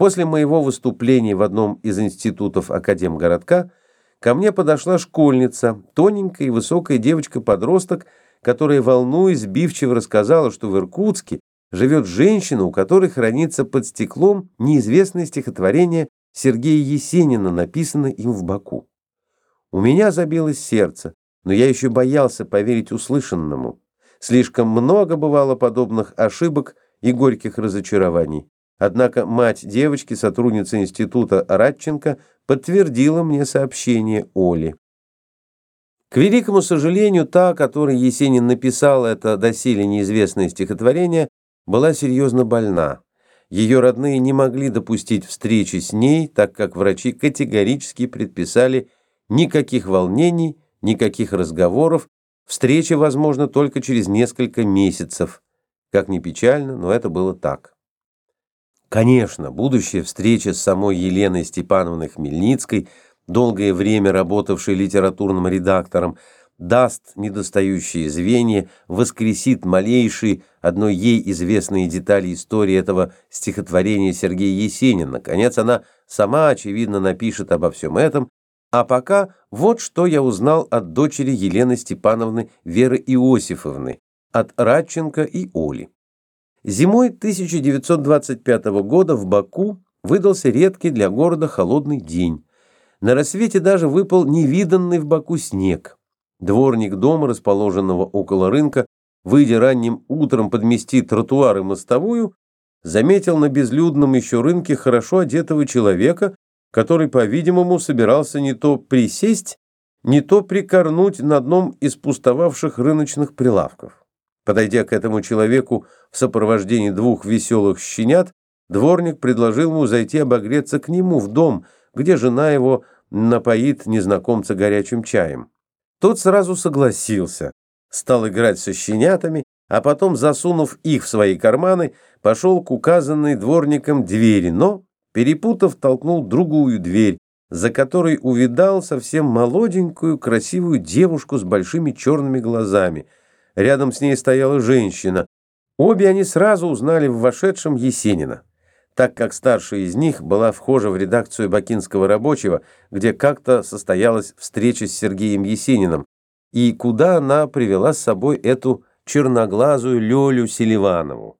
После моего выступления в одном из институтов Академгородка ко мне подошла школьница, тоненькая и высокая девочка-подросток, которая, волнуясь, сбивчиво рассказала, что в Иркутске живет женщина, у которой хранится под стеклом неизвестное стихотворение Сергея Есенина, написанное им в Баку. У меня забилось сердце, но я еще боялся поверить услышанному. Слишком много бывало подобных ошибок и горьких разочарований. Однако мать девочки, сотрудница института Радченко, подтвердила мне сообщение Оли. К великому сожалению, та, которой Есенин написал это доселе неизвестное стихотворение, была серьезно больна. Ее родные не могли допустить встречи с ней, так как врачи категорически предписали никаких волнений, никаких разговоров, встреча возможна только через несколько месяцев. Как ни печально, но это было так. Конечно, будущая встреча с самой Еленой Степановной Хмельницкой, долгое время работавшей литературным редактором, даст недостающие звенья, воскресит малейшие, одной ей известные детали истории этого стихотворения Сергея Есенина. Наконец, она сама, очевидно, напишет обо всем этом, а пока вот что я узнал от дочери Елены Степановны Веры Иосифовны, от Радченко и Оли. Зимой 1925 года в Баку выдался редкий для города холодный день. На рассвете даже выпал невиданный в Баку снег. Дворник дома, расположенного около рынка, выйдя ранним утром подмести тротуар и мостовую, заметил на безлюдном еще рынке хорошо одетого человека, который, по-видимому, собирался не то присесть, не то прикорнуть на одном из пустовавших рыночных прилавков. Подойдя к этому человеку в сопровождении двух веселых щенят, дворник предложил ему зайти обогреться к нему в дом, где жена его напоит незнакомца горячим чаем. Тот сразу согласился, стал играть со щенятами, а потом, засунув их в свои карманы, пошел к указанной дворником двери, но, перепутав, толкнул другую дверь, за которой увидал совсем молоденькую, красивую девушку с большими черными глазами – Рядом с ней стояла женщина. Обе они сразу узнали в вошедшем Есенина, так как старшая из них была вхожа в редакцию Бакинского рабочего, где как-то состоялась встреча с Сергеем Есениным, и куда она привела с собой эту черноглазую Лёлю Селиванову.